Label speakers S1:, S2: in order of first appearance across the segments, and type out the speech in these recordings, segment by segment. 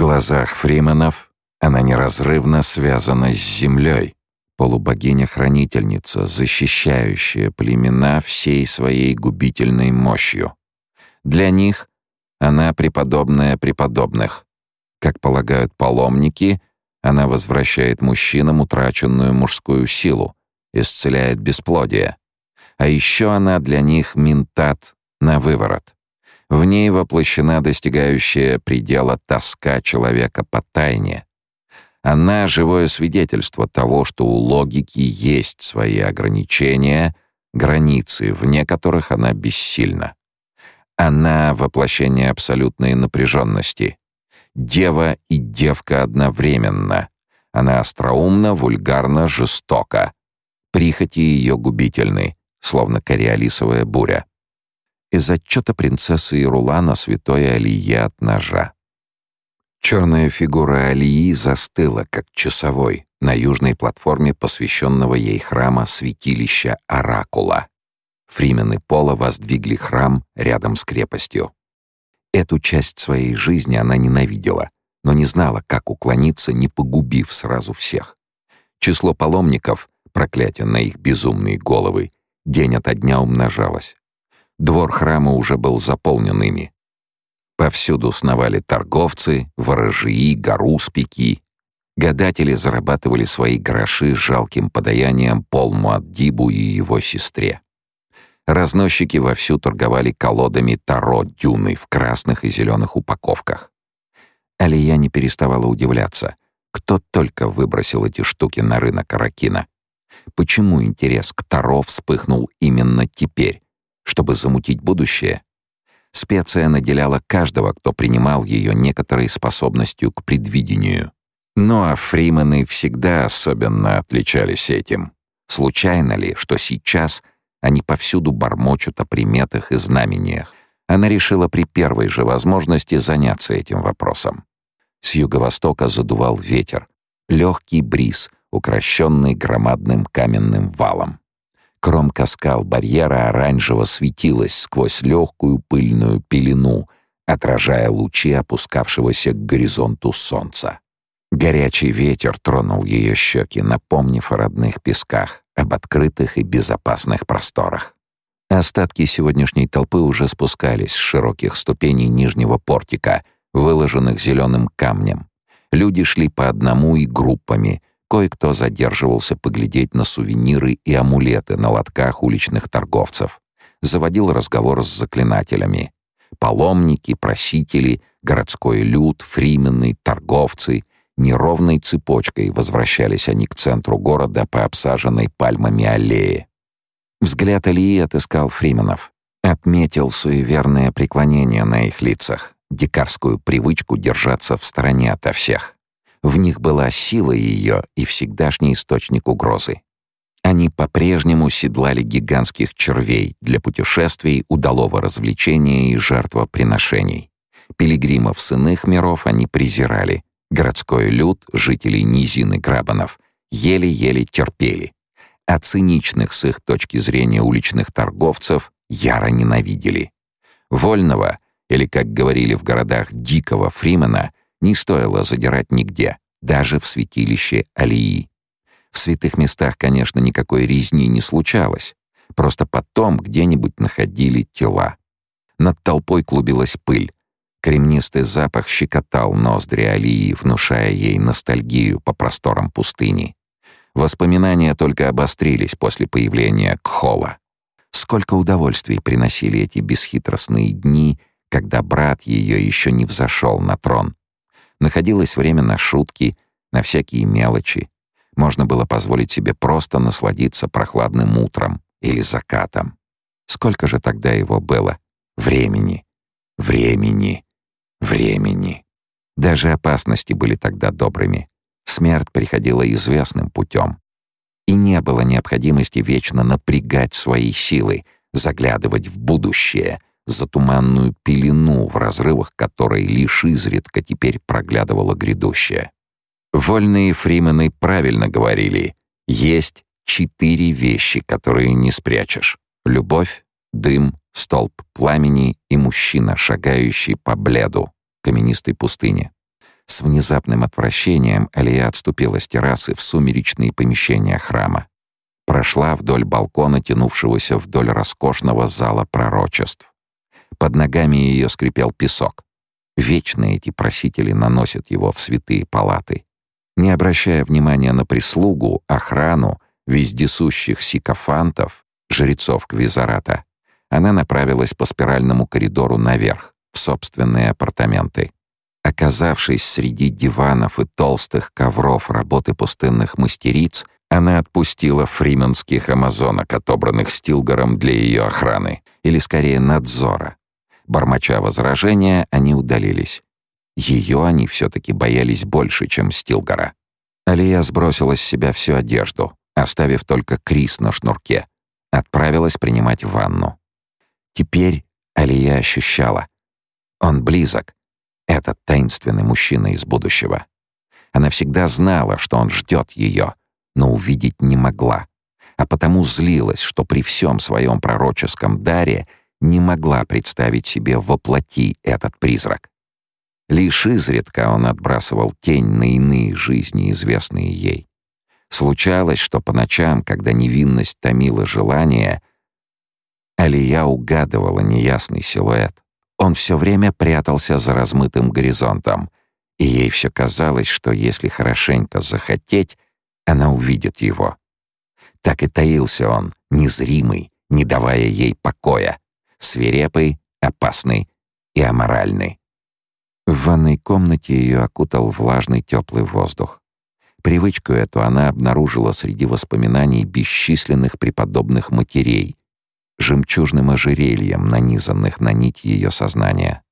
S1: глазах Фриманов она неразрывно связана с землей, полубогиня-хранительница, защищающая племена всей своей губительной мощью. Для них она преподобная преподобных. Как полагают паломники, она возвращает мужчинам утраченную мужскую силу, исцеляет бесплодие. А еще она для них ментат на выворот. В ней воплощена достигающая предела тоска человека по тайне. Она — живое свидетельство того, что у логики есть свои ограничения, границы, вне которых она бессильна. Она — воплощение абсолютной напряженности. Дева и девка одновременно. Она остроумна, вульгарна, жестока. Прихоти ее губительны, словно кориолисовая буря. Из отчета принцессы Ирулана святой Алие от ножа. Черная фигура Алии застыла, как часовой, на южной платформе посвященного ей храма святилища Оракула. Фримены Пола воздвигли храм рядом с крепостью. Эту часть своей жизни она ненавидела, но не знала, как уклониться, не погубив сразу всех. Число паломников, проклятие на их безумные головы, день ото дня умножалось. Двор храма уже был заполнен ими. Повсюду сновали торговцы, ворожии, гаруспики. Гадатели зарабатывали свои гроши жалким подаянием Пол Муаддибу и его сестре. Разносчики вовсю торговали колодами Таро дюны в красных и зеленых упаковках. Алия не переставала удивляться, кто только выбросил эти штуки на рынок Аракина. Почему интерес к Таро вспыхнул именно теперь? Чтобы замутить будущее? Специя наделяла каждого, кто принимал ее некоторой способностью к предвидению. Ну а фримены всегда особенно отличались этим. Случайно ли, что сейчас они повсюду бормочут о приметах и знамениях? Она решила при первой же возможности заняться этим вопросом. С юго-востока задувал ветер, легкий бриз, укращенный громадным каменным валом. Кромка скал барьера оранжево светилась сквозь легкую пыльную пелену, отражая лучи опускавшегося к горизонту солнца. Горячий ветер тронул ее щеки, напомнив о родных песках, об открытых и безопасных просторах. Остатки сегодняшней толпы уже спускались с широких ступеней нижнего портика, выложенных зеленым камнем. Люди шли по одному и группами, Кое-кто задерживался поглядеть на сувениры и амулеты на лотках уличных торговцев. Заводил разговор с заклинателями. Паломники, просители, городской люд, фримены, торговцы. Неровной цепочкой возвращались они к центру города по обсаженной пальмами аллее. Взгляд Алии отыскал фрименов. Отметил суеверное преклонение на их лицах, дикарскую привычку держаться в стороне ото всех. В них была сила ее и всегдашний источник угрозы. Они по-прежнему седлали гигантских червей для путешествий, удалого развлечения и жертвоприношений. Пилигримов с иных миров они презирали. Городской люд, жителей низины Грабанов, еле-еле терпели. А циничных с их точки зрения уличных торговцев яро ненавидели. Вольного, или, как говорили в городах, дикого Фримена, не стоило задирать нигде, даже в святилище Алии. В святых местах, конечно, никакой резни не случалось. Просто потом где-нибудь находили тела. Над толпой клубилась пыль. Кремнистый запах щекотал ноздри Алии, внушая ей ностальгию по просторам пустыни. Воспоминания только обострились после появления Кхола. Сколько удовольствий приносили эти бесхитростные дни, когда брат ее еще не взошел на трон. Находилось время на шутки, на всякие мелочи. Можно было позволить себе просто насладиться прохладным утром или закатом. Сколько же тогда его было? Времени. Времени. Времени. Даже опасности были тогда добрыми. Смерть приходила известным путем. И не было необходимости вечно напрягать свои силы, заглядывать в будущее — за туманную пелену, в разрывах которой лишь изредка теперь проглядывало грядущее. Вольные фримены правильно говорили. Есть четыре вещи, которые не спрячешь. Любовь, дым, столб пламени и мужчина, шагающий по бледу, каменистой пустыне. С внезапным отвращением Алия отступила с террасы в сумеречные помещения храма. Прошла вдоль балкона, тянувшегося вдоль роскошного зала пророчеств. Под ногами ее скрипел песок. Вечно эти просители наносят его в святые палаты. Не обращая внимания на прислугу, охрану, вездесущих сикофантов, жрецов Квизарата, она направилась по спиральному коридору наверх, в собственные апартаменты. Оказавшись среди диванов и толстых ковров работы пустынных мастериц, она отпустила фрименских амазонок, отобранных Стилгаром для ее охраны, или скорее надзора. Бормоча возражения, они удалились. Ее они все-таки боялись больше, чем Стилгора. Алия сбросила с себя всю одежду, оставив только Крис на шнурке. Отправилась принимать ванну. Теперь Алия ощущала. Он близок, этот таинственный мужчина из будущего. Она всегда знала, что он ждет ее, но увидеть не могла, а потому злилась, что при всем своем пророческом даре не могла представить себе воплоти этот призрак. Лишь изредка он отбрасывал тень на иные жизни, известные ей. Случалось, что по ночам, когда невинность томила желание, Алия угадывала неясный силуэт. Он все время прятался за размытым горизонтом, и ей все казалось, что если хорошенько захотеть, она увидит его. Так и таился он, незримый, не давая ей покоя, свирепый, опасный и аморальный. В ванной комнате ее окутал влажный теплый воздух. Привычку эту она обнаружила среди воспоминаний бесчисленных преподобных матерей, жемчужным ожерельем, нанизанных на нить ее сознания.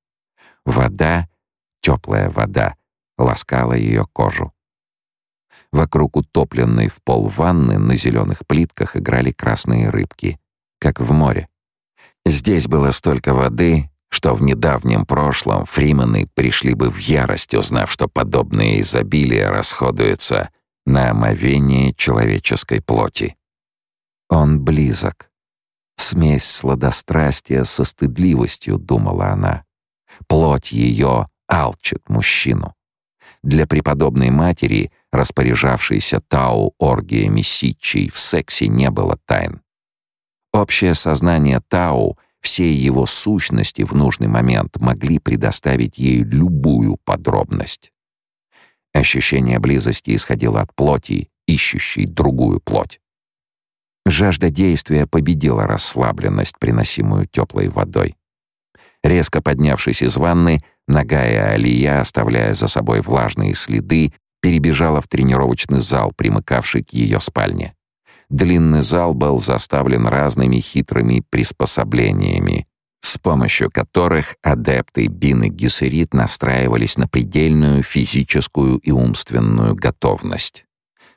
S1: Вода, теплая вода, ласкала ее кожу. Вокруг утопленной в пол ванны на зеленых плитках играли красные рыбки, как в море. Здесь было столько воды, что в недавнем прошлом фримены пришли бы в ярость, узнав, что подобное изобилие расходуется на омовение человеческой плоти. Он близок. Смесь сладострастия со стыдливостью, думала она. Плоть ее алчит мужчину. Для преподобной матери, распоряжавшейся Тау оргиями ситчей, в сексе не было тайн. Общее сознание Тау, все его сущности в нужный момент могли предоставить ей любую подробность. Ощущение близости исходило от плоти, ищущей другую плоть. Жажда действия победила расслабленность, приносимую теплой водой. Резко поднявшись из ванны, ногая Алия, оставляя за собой влажные следы, перебежала в тренировочный зал, примыкавший к ее спальне. Длинный зал был заставлен разными хитрыми приспособлениями, с помощью которых адепты Бин и Гессерит настраивались на предельную физическую и умственную готовность.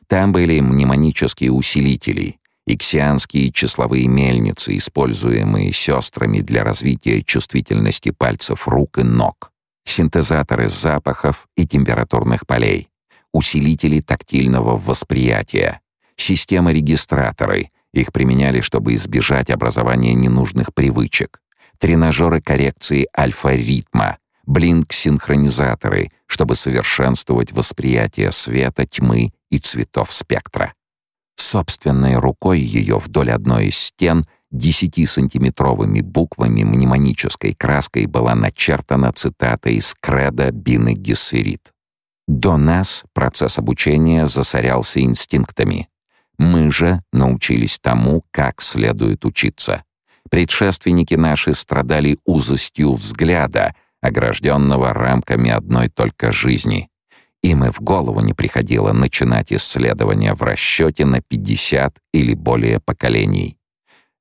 S1: Там были мнемонические усилители, иксианские числовые мельницы, используемые сестрами для развития чувствительности пальцев рук и ног, синтезаторы запахов и температурных полей, усилители тактильного восприятия, системы-регистраторы, их применяли, чтобы избежать образования ненужных привычек, тренажеры коррекции альфа-ритма, блинк-синхронизаторы, чтобы совершенствовать восприятие света, тьмы и цветов спектра. Собственной рукой ее вдоль одной из стен десятисантиметровыми буквами мнемонической краской была начертана цитата из креда Бины Гессерит. «До нас процесс обучения засорялся инстинктами. Мы же научились тому, как следует учиться. Предшественники наши страдали узостью взгляда, огражденного рамками одной только жизни. Им и в голову не приходило начинать исследования в расчете на 50 или более поколений.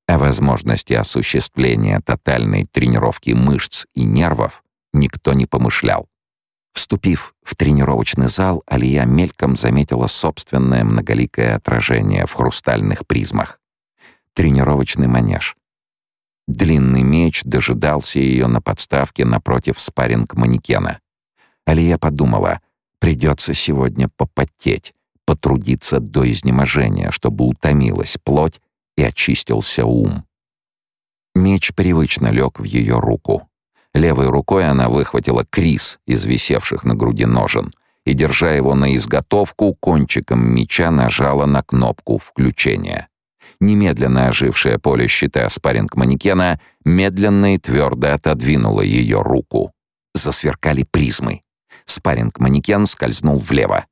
S1: О возможности осуществления тотальной тренировки мышц и нервов никто не помышлял. Вступив в тренировочный зал, Алия мельком заметила собственное многоликое отражение в хрустальных призмах. Тренировочный манеж. Длинный меч дожидался ее на подставке напротив спарринг-манекена. Алия подумала — Придется сегодня попотеть, потрудиться до изнеможения, чтобы утомилась плоть и очистился ум. Меч привычно лег в ее руку. Левой рукой она выхватила Крис из висевших на груди ножен и, держа его на изготовку, кончиком меча нажала на кнопку включения. Немедленно ожившее поле щита спарринг-манекена медленно и твердо отодвинуло ее руку. Засверкали призмы. Спарринг-манекен скользнул влево.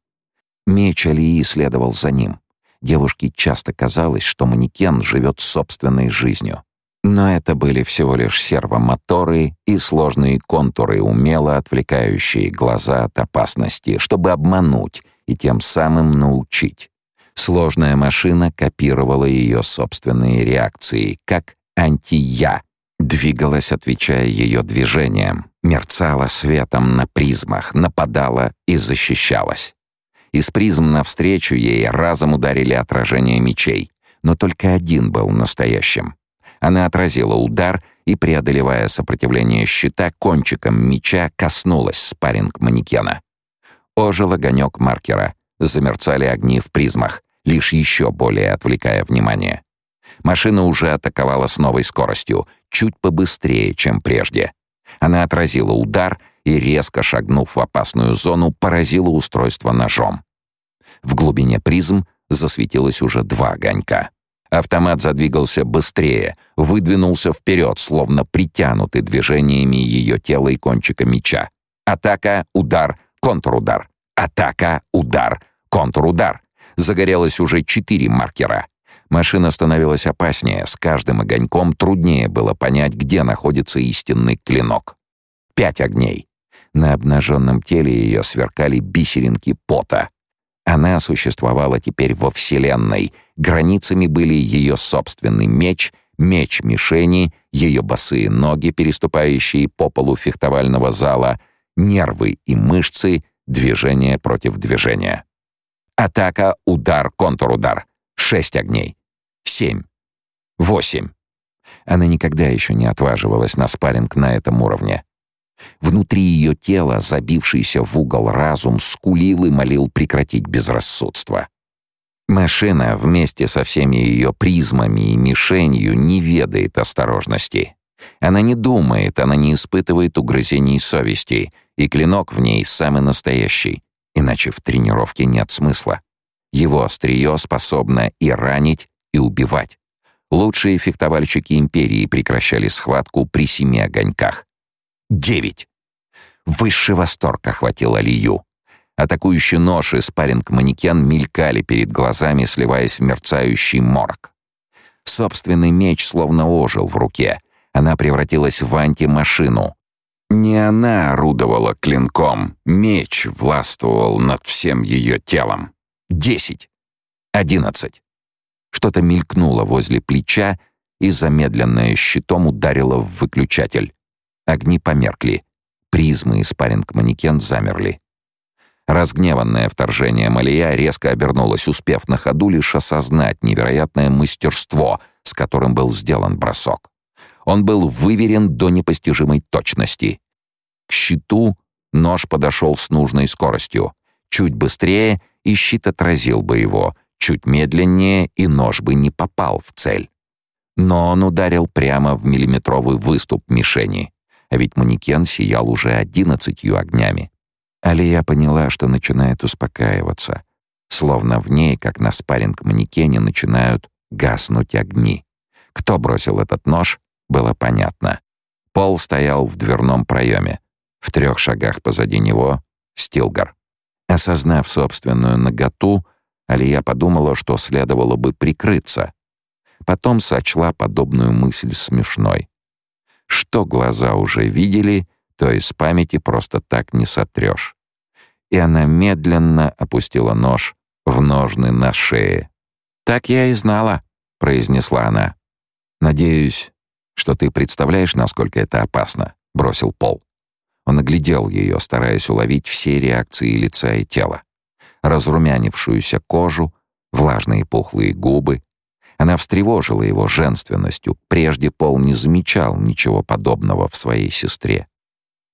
S1: Меч Алии следовал за ним. Девушке часто казалось, что манекен живет собственной жизнью. Но это были всего лишь сервомоторы и сложные контуры, умело отвлекающие глаза от опасности, чтобы обмануть и тем самым научить. Сложная машина копировала ее собственные реакции, как анти-я. Двигалась, отвечая ее движениям, мерцала светом на призмах, нападала и защищалась. Из призм навстречу ей разом ударили отражения мечей, но только один был настоящим. Она отразила удар и, преодолевая сопротивление щита, кончиком меча коснулась спарринг манекена. Ожил огонек маркера, замерцали огни в призмах, лишь еще более отвлекая внимание. Машина уже атаковала с новой скоростью, чуть побыстрее, чем прежде. Она отразила удар и, резко шагнув в опасную зону, поразила устройство ножом. В глубине призм засветилось уже два огонька. Автомат задвигался быстрее, выдвинулся вперед, словно притянутый движениями ее тела и кончика меча. Атака, удар, контрудар. Атака, удар, контрудар. Загорелось уже четыре маркера. Машина становилась опаснее, с каждым огоньком труднее было понять, где находится истинный клинок. Пять огней. На обнаженном теле ее сверкали бисеринки пота. Она существовала теперь во Вселенной. Границами были ее собственный меч, меч мишени, ее босые ноги, переступающие по полу фехтовального зала, нервы и мышцы, движение против движения. Атака, удар, контрудар. Шесть огней. Семь. Восемь. Она никогда еще не отваживалась на спарринг на этом уровне. Внутри ее тела, забившийся в угол разум, скулил и молил прекратить безрассудство. Машина вместе со всеми ее призмами и мишенью не ведает осторожности. Она не думает, она не испытывает угрызений совести, и клинок в ней самый настоящий, иначе в тренировке нет смысла. Его острие способно и ранить, и убивать. Лучшие фехтовальщики империи прекращали схватку при семи огоньках. Девять. Высший восторг охватил Алию. Атакующий нож и спарринг-манекен мелькали перед глазами, сливаясь в мерцающий морок. Собственный меч словно ожил в руке. Она превратилась в антимашину. Не она орудовала клинком, меч властвовал над всем ее телом. Десять. Одиннадцать. Что-то мелькнуло возле плеча и замедленное щитом ударило в выключатель. Огни померкли. Призмы и спарринг-манекен замерли. Разгневанное вторжение Малия резко обернулось, успев на ходу лишь осознать невероятное мастерство, с которым был сделан бросок. Он был выверен до непостижимой точности. К щиту нож подошел с нужной скоростью. Чуть быстрее, и щит отразил бы его, чуть медленнее, и нож бы не попал в цель. Но он ударил прямо в миллиметровый выступ мишени а ведь манекен сиял уже одиннадцатью огнями. Алия поняла, что начинает успокаиваться, словно в ней, как на спарринг-манекене, начинают гаснуть огни. Кто бросил этот нож, было понятно. Пол стоял в дверном проеме. В трех шагах позади него — Стилгар. Осознав собственную наготу, Алия подумала, что следовало бы прикрыться. Потом сочла подобную мысль смешной. Что глаза уже видели, то из памяти просто так не сотрешь. И она медленно опустила нож в ножны на шее. «Так я и знала», — произнесла она. «Надеюсь, что ты представляешь, насколько это опасно», — бросил Пол. Он оглядел ее, стараясь уловить все реакции лица и тела. Разрумянившуюся кожу, влажные пухлые губы, она встревожила его женственностью. Прежде Пол не замечал ничего подобного в своей сестре.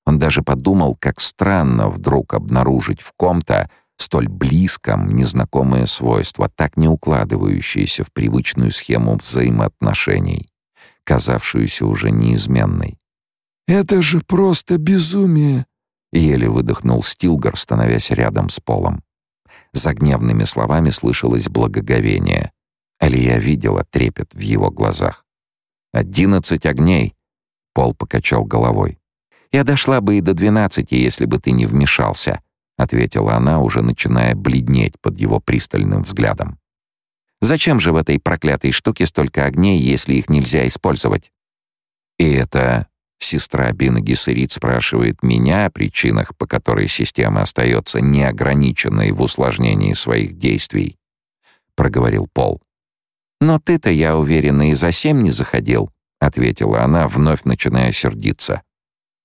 S1: Он даже подумал, как странно вдруг обнаружить в ком-то столь близком незнакомое свойство, так не укладывающееся в привычную схему взаимоотношений, казавшуюся уже неизменной.
S2: Это же просто безумие!»
S1: — еле выдохнул Стилгар, становясь рядом с Полом. За гневными словами слышалось благоговение. Алия видела трепет в его глазах. «Одиннадцать огней!» — Пол покачал головой. «Я дошла бы и до двенадцати, если бы ты не вмешался», — ответила она, уже начиная бледнеть под его пристальным взглядом. «Зачем же в этой проклятой штуке столько огней, если их нельзя использовать?» И это сестра Бина Гессерит спрашивает меня о причинах, по которой система остается неограниченной в усложнении своих действий, — проговорил Пол. «Но ты-то, я уверена, и за семь не заходил», — ответила она, вновь начиная сердиться.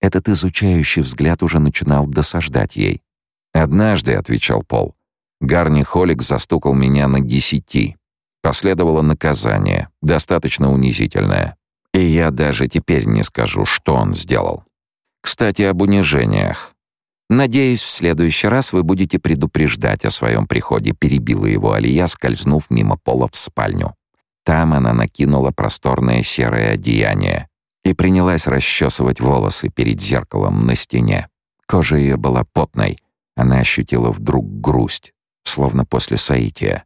S1: Этот изучающий взгляд уже начинал досаждать ей. «Однажды», — отвечал Пол, — «Гарни Холик застукал меня на десяти. Последовало наказание, достаточно унизительное. И я даже теперь не скажу, что он сделал. Кстати, об унижениях. Надеюсь, в следующий раз вы будете предупреждать о своем приходе, перебила его Алия, скользнув мимо пола в спальню. Там она накинула просторное серое одеяние и принялась расчесывать волосы перед зеркалом на стене. Кожа ее была потной, она ощутила вдруг грусть, словно после соития.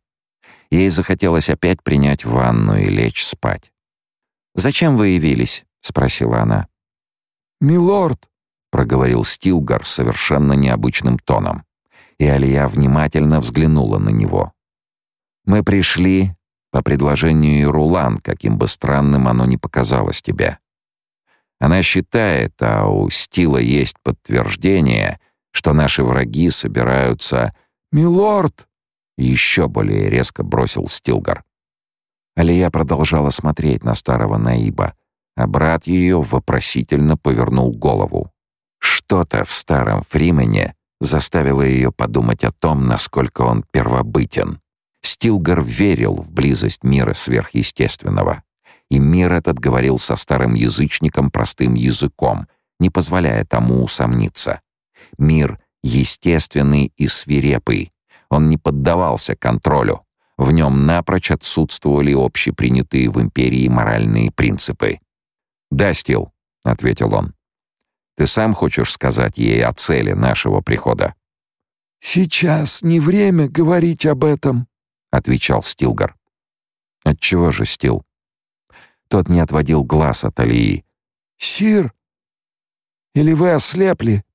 S1: Ей захотелось опять принять ванну и лечь спать. «Зачем вы явились?» — спросила она.
S2: «Милорд», —
S1: проговорил Стилгар совершенно необычным тоном. И Алия внимательно взглянула на него. «Мы пришли по предложению Рулан, каким бы странным оно ни показалось тебе. Она считает, а у Стила есть подтверждение, что наши враги собираются...
S2: «Милорд!»
S1: — еще более резко бросил Стилгар. Алия продолжала смотреть на старого Наиба, а брат ее вопросительно повернул голову. Что-то в старом Фримене заставило ее подумать о том, насколько он первобытен. Стилгар верил в близость мира сверхъестественного. И мир этот говорил со старым язычником простым языком, не позволяя тому усомниться. Мир естественный и свирепый. Он не поддавался контролю. В нем напрочь отсутствовали общепринятые в империи моральные принципы. «Да, Стил», — ответил он. «Ты сам хочешь сказать ей о цели нашего прихода?»
S2: «Сейчас не время говорить об этом», — отвечал Стилгар.
S1: «Отчего же, Стил?» Тот не отводил глаз от Алии.
S2: «Сир, или вы ослепли?»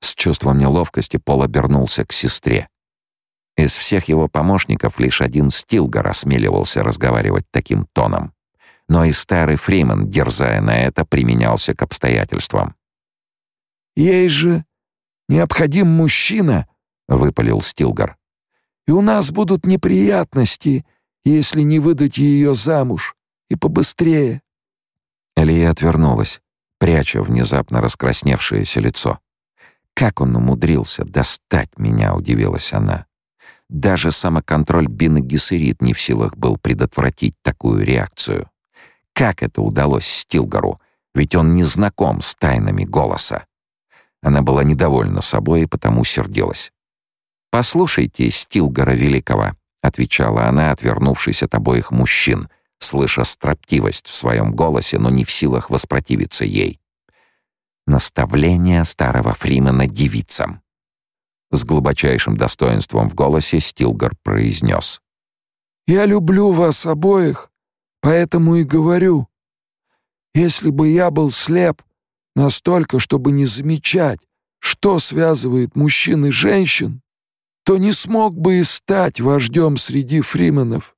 S1: С чувством неловкости Пол обернулся к сестре. Из всех его помощников лишь один Стилгар осмеливался разговаривать таким тоном. Но и старый Фриман, дерзая на это, применялся к обстоятельствам.
S2: «Ей же необходим мужчина», — выпалил Стилгар. «И у нас будут неприятности, если не выдать ее замуж, и побыстрее».
S1: Элия отвернулась, пряча внезапно раскрасневшееся лицо. «Как он умудрился достать меня?» — удивилась она. Даже самоконтроль Бины Гессерит не в силах был предотвратить такую реакцию. Как это удалось Стилгару? Ведь он не знаком с тайнами голоса. Она была недовольна собой и потому сердилась. «Послушайте Стилгара Великого», — отвечала она, отвернувшись от обоих мужчин, слыша строптивость в своем голосе, но не в силах воспротивиться ей. Наставление старого Фримена девицам. С глубочайшим достоинством в голосе Стилгар произнес.
S2: «Я люблю вас обоих, поэтому и говорю. Если бы я был слеп настолько, чтобы не замечать, что связывает мужчин и женщин, то не смог бы и стать вождем среди фрименов.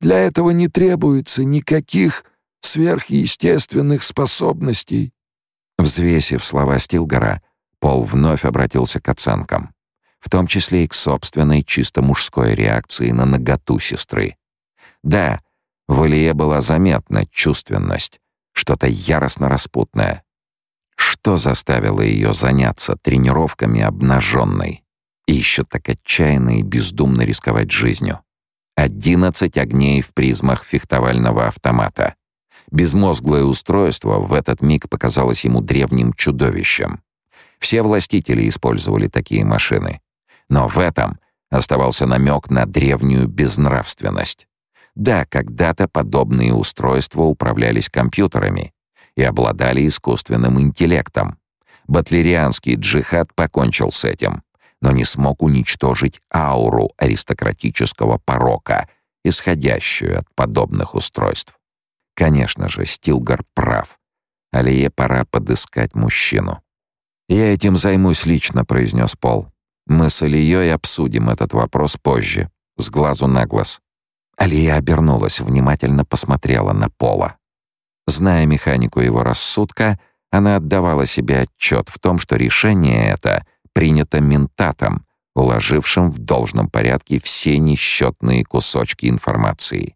S2: Для этого не требуется никаких сверхъестественных способностей».
S1: Взвесив слова Стилгара, Пол вновь обратился к оценкам, в том числе и к собственной чисто мужской реакции на наготу сестры. Да, в Илье была заметна чувственность, что-то яростно распутное. Что заставило ее заняться тренировками обнаженной и еще так отчаянно и бездумно рисковать жизнью? Одиннадцать огней в призмах фехтовального автомата. Безмозглое устройство в этот миг показалось ему древним чудовищем. Все властители использовали такие машины. Но в этом оставался намек на древнюю безнравственность. Да, когда-то подобные устройства управлялись компьютерами, и обладали искусственным интеллектом. Батлерианский джихад покончил с этим, но не смог уничтожить ауру аристократического порока, исходящую от подобных устройств. Конечно же, Стилгар прав. Алие пора подыскать мужчину. «Я этим займусь лично», — произнес Пол. «Мы с Алией обсудим этот вопрос позже, с глазу на глаз». Алия обернулась, внимательно посмотрела на Пола. Зная механику его рассудка, она отдавала себе отчет в том, что решение это принято ментатом, уложившим в должном порядке все несчетные кусочки информации.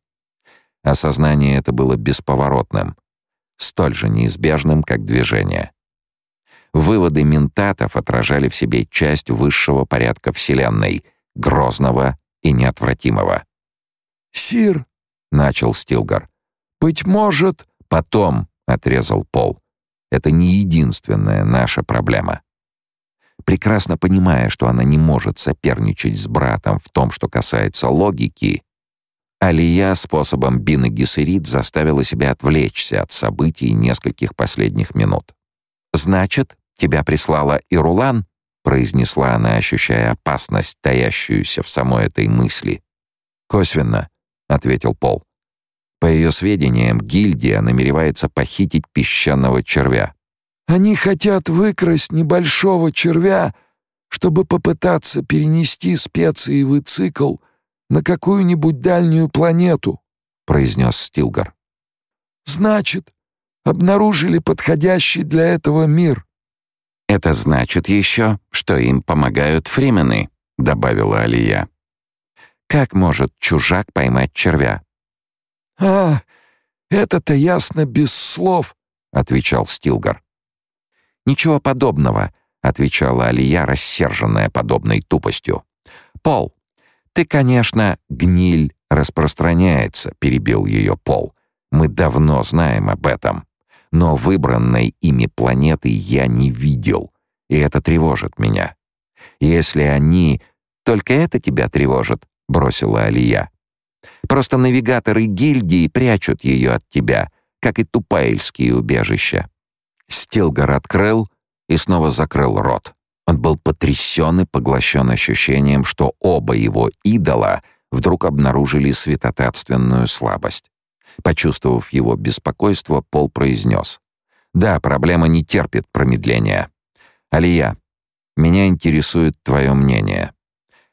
S1: Осознание это было бесповоротным, столь же неизбежным, как движение. Выводы ментатов отражали в себе часть высшего порядка Вселенной, грозного и неотвратимого.
S2: «Сир», — начал Стилгар, — «быть может...»
S1: «Потом», — отрезал Пол, — «это не единственная наша проблема». Прекрасно понимая, что она не может соперничать с братом в том, что касается логики, Алия способом Бины Гессерит заставила себя отвлечься от событий нескольких последних минут. «Значит, тебя прислала Ирулан?» — произнесла она, ощущая опасность, таящуюся в самой этой мысли.
S2: «Косвенно», — ответил Пол.
S1: По ее сведениям, гильдия намеревается похитить песчаного червя.
S2: «Они хотят выкрасть небольшого червя, чтобы попытаться перенести специевый цикл на какую-нибудь дальнюю планету», — произнес Стилгар. «Значит, обнаружили подходящий для этого мир».
S1: «Это значит еще, что им помогают фримены», — добавила Алия. «Как может чужак поймать червя?»
S2: «А, это-то ясно без слов», — отвечал Стилгар.
S1: «Ничего подобного», — отвечала Алия, рассерженная подобной тупостью. «Пол, ты, конечно, гниль распространяется», — перебил ее Пол. «Мы давно знаем об этом но выбранной ими планеты я не видел, и это тревожит меня. Если они... Только это тебя тревожит, бросила Алия. Просто навигаторы гильдии прячут ее от тебя, как и тупаильские убежища. Стилгар открыл и снова закрыл рот. Он был потрясен и поглощен ощущением, что оба его идола вдруг обнаружили святотатственную слабость. Почувствовав его беспокойство, Пол произнес. «Да, проблема не терпит промедления. Алия, меня интересует твое мнение.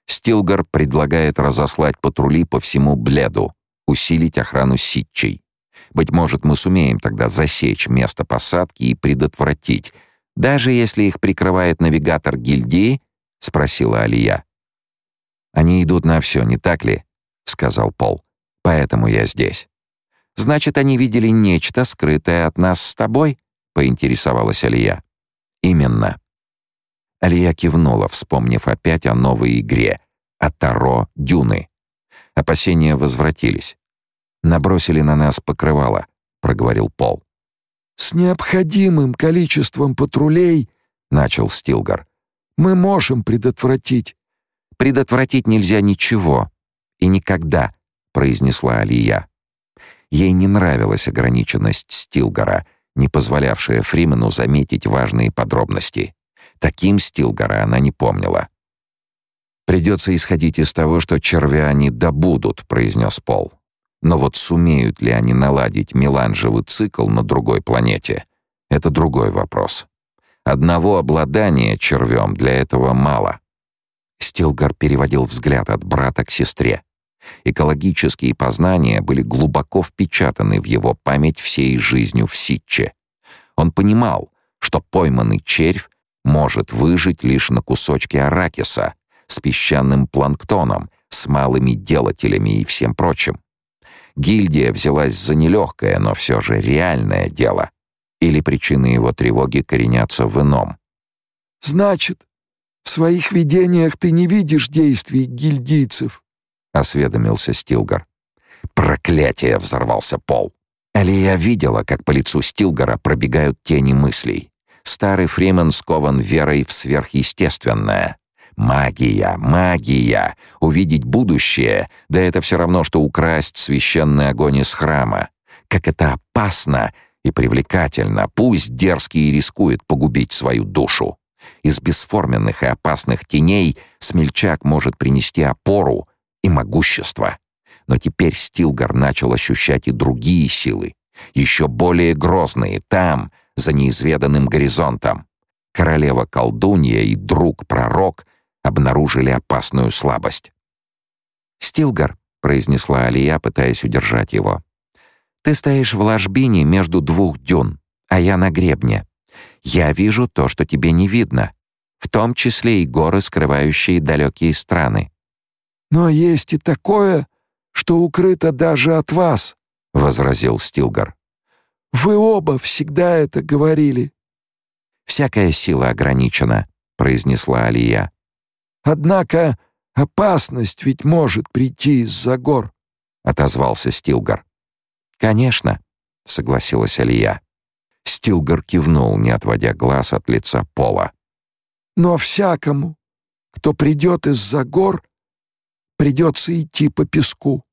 S1: Стилгар предлагает разослать патрули по всему Бледу, усилить охрану ситчей. Быть может, мы сумеем тогда засечь место посадки и предотвратить, даже если их прикрывает навигатор гильдии?» — спросила Алия. «Они идут на все, не так ли?» — сказал Пол. «Поэтому я здесь». Значит, они видели нечто, скрытое от нас с тобой?» — поинтересовалась Алия. «Именно». Алия кивнула, вспомнив опять о новой игре, о Таро Дюны. Опасения возвратились. «Набросили на нас покрывало», — проговорил Пол.
S2: «С необходимым количеством патрулей», — начал Стилгар, — «мы можем предотвратить».
S1: «Предотвратить нельзя ничего. И никогда», — произнесла Алия. Ей не нравилась ограниченность Стилгора, не позволявшая Фримену заметить важные подробности. Таким Стилгора она не помнила. «Придется исходить из того, что червя они добудут», — произнес Пол. «Но вот сумеют ли они наладить меланжевый цикл на другой планете — это другой вопрос. Одного обладания червем для этого мало». Стилгар переводил взгляд от брата к сестре. Экологические познания были глубоко впечатаны в его память всей жизнью в Ситче. Он понимал, что пойманный червь может выжить лишь на кусочке аракиса с песчаным планктоном, с малыми делателями и всем прочим. Гильдия взялась за нелегкое, но все же реальное дело. Или причины его тревоги коренятся в ином.
S2: «Значит, в своих видениях ты не видишь действий гильдийцев?»
S1: осведомился Стилгар. Проклятие, взорвался Пол. Алия видела, как по лицу Стилгара пробегают тени мыслей. Старый Фримен скован верой в сверхъестественное. Магия, магия, увидеть будущее, да это все равно что украсть священный огонь из храма. Как это опасно и привлекательно, пусть дерзкий и рискует погубить свою душу. Из бесформенных и опасных теней смельчак может принести опору и могущество. Но теперь Стилгар начал ощущать и другие силы, еще более грозные, там, за неизведанным горизонтом. Королева-колдунья и друг-пророк обнаружили опасную слабость.
S3: «Стилгар», — произнесла Алия, пытаясь удержать его, — «ты стоишь в ложбине между двух дюн, а я на гребне. Я вижу то, что тебе не видно, в том числе и горы, скрывающие далекие страны».
S2: «Но есть и такое, что укрыто даже от вас», — возразил Стилгар. «Вы оба всегда это говорили».
S3: «Всякая сила ограничена», — произнесла Алия.
S2: «Однако опасность ведь может прийти из-за гор», — отозвался Стилгар.
S3: «Конечно», — согласилась Алия.
S1: Стилгар кивнул, не отводя глаз от лица Пола.
S2: «Но всякому, кто придет из-за гор, придется идти по песку.